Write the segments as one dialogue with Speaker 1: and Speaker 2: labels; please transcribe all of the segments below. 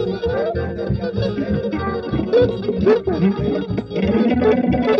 Speaker 1: Thank you.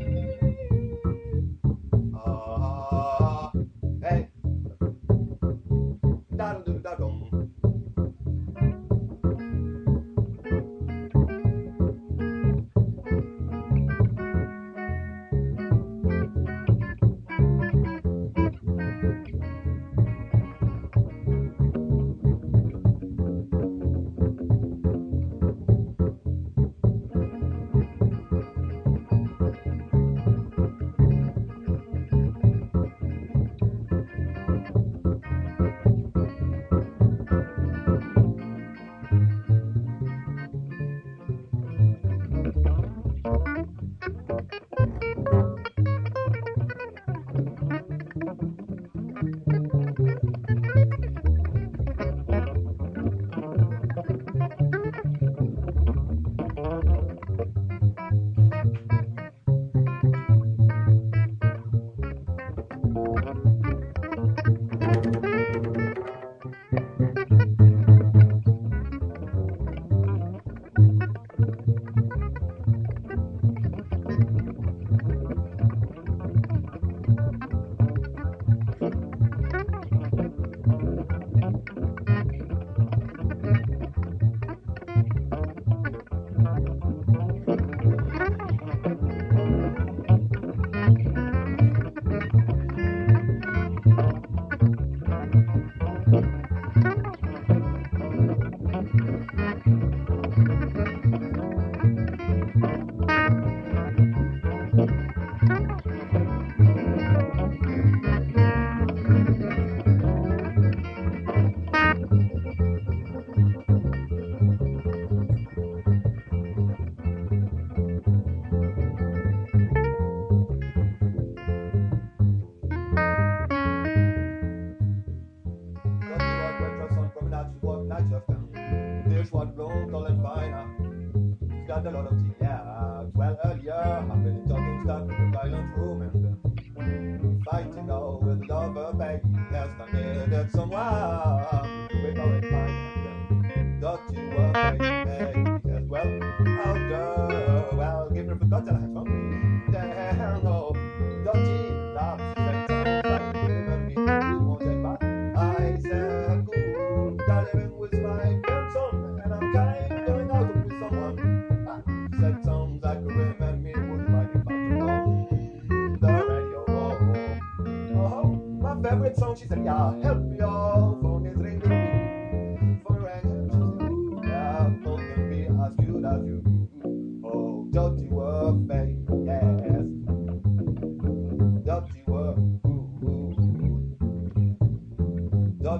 Speaker 1: well, oh, how do? Well, give her forgot that I had from me. Damn, oh, me you won't take back. I said, cool, darling, with my grandson, and I'm kind of going out with someone. Said sounds like remember me. Oh, oh, my favorite song, she said, yeah, help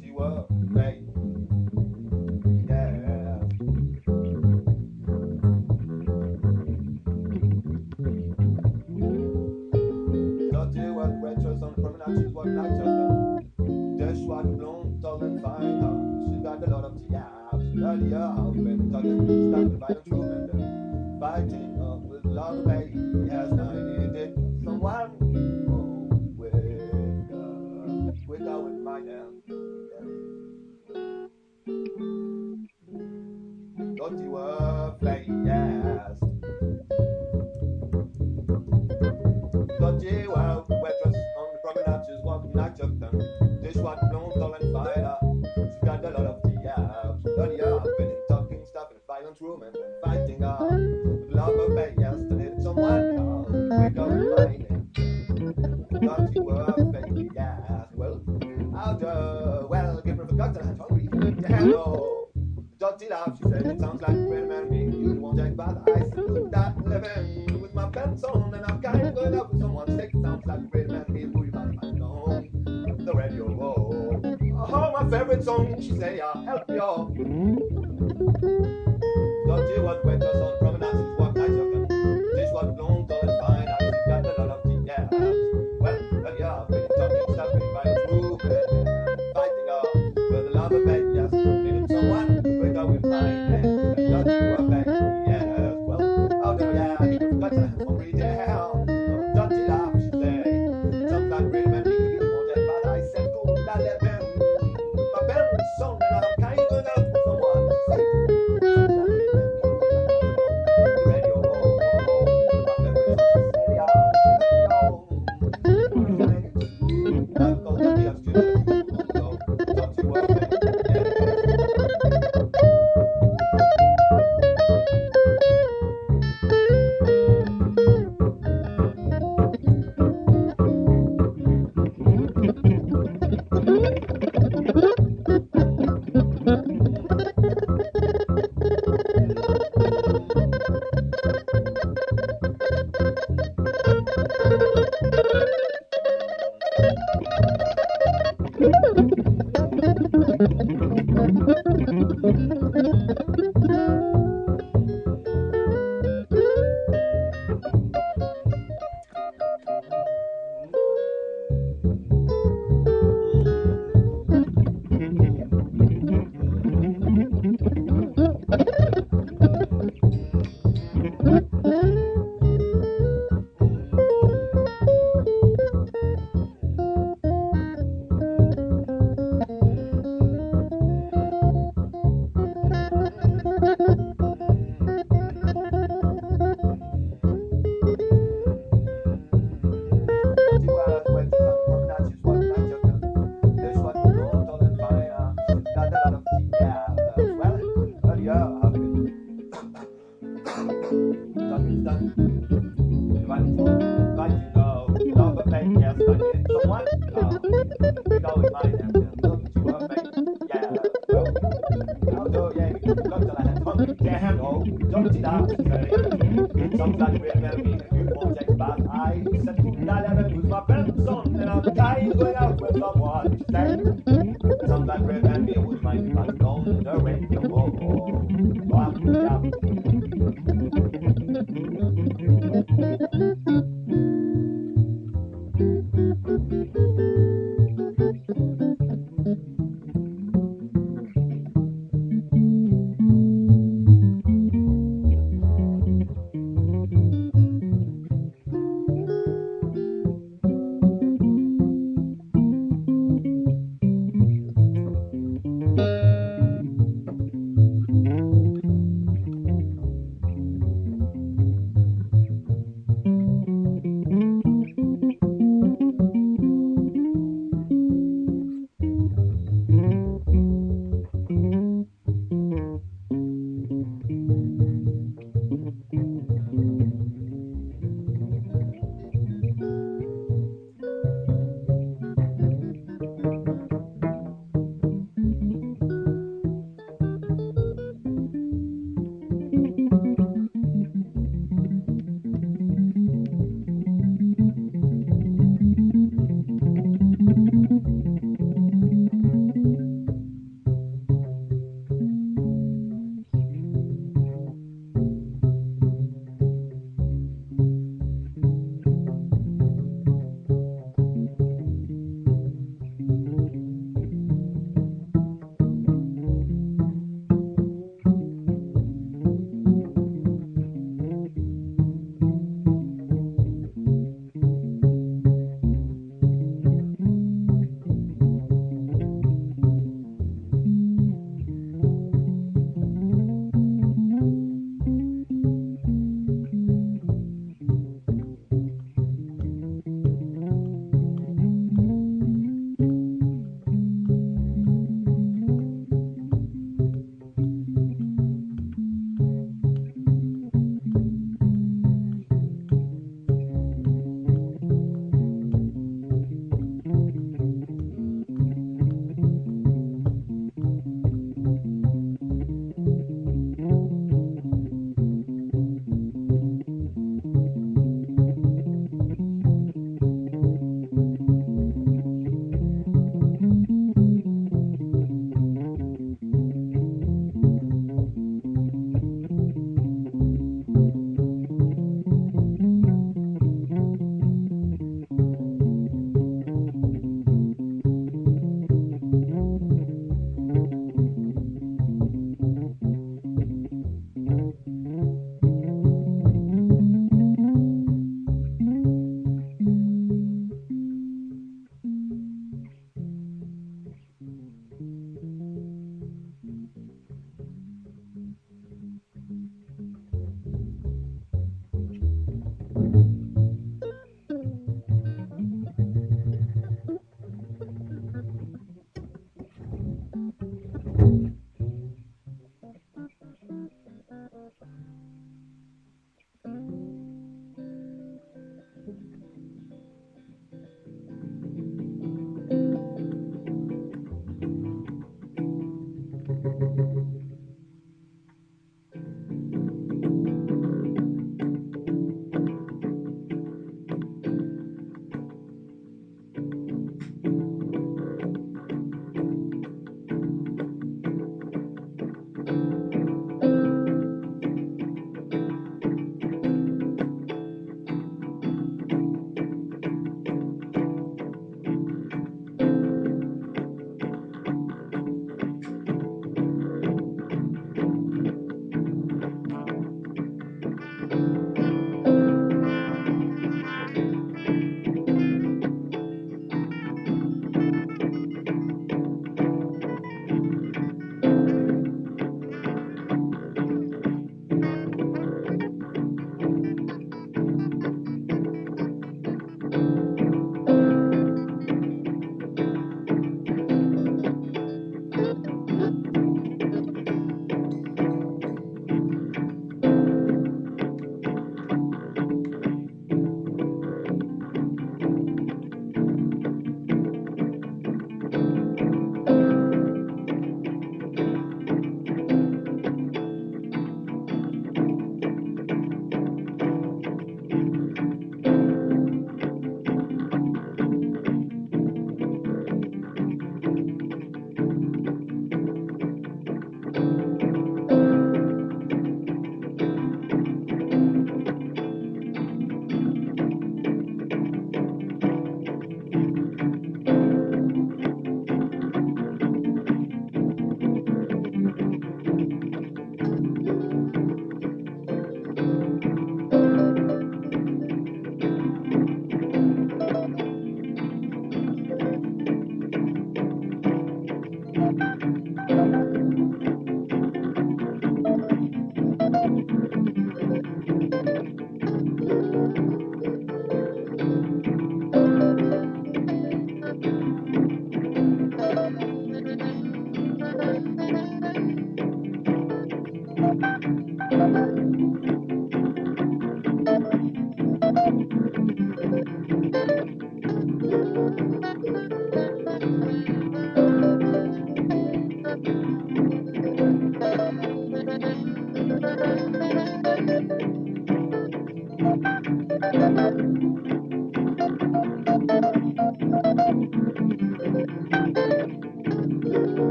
Speaker 1: Dirty word, babe, yeah. bloody hard. Been talking stuff in a violent room and been fighting up. With love of a yesterday to someone else. We're going to mind it. I thought you were fake, yes. Well, how do? Well, give her a cocktail, I'm hungry. Hello. dirty love. she said, it sounds like when man me. You won't take, but I still that living with my pants on and I she said, I'll help y'all.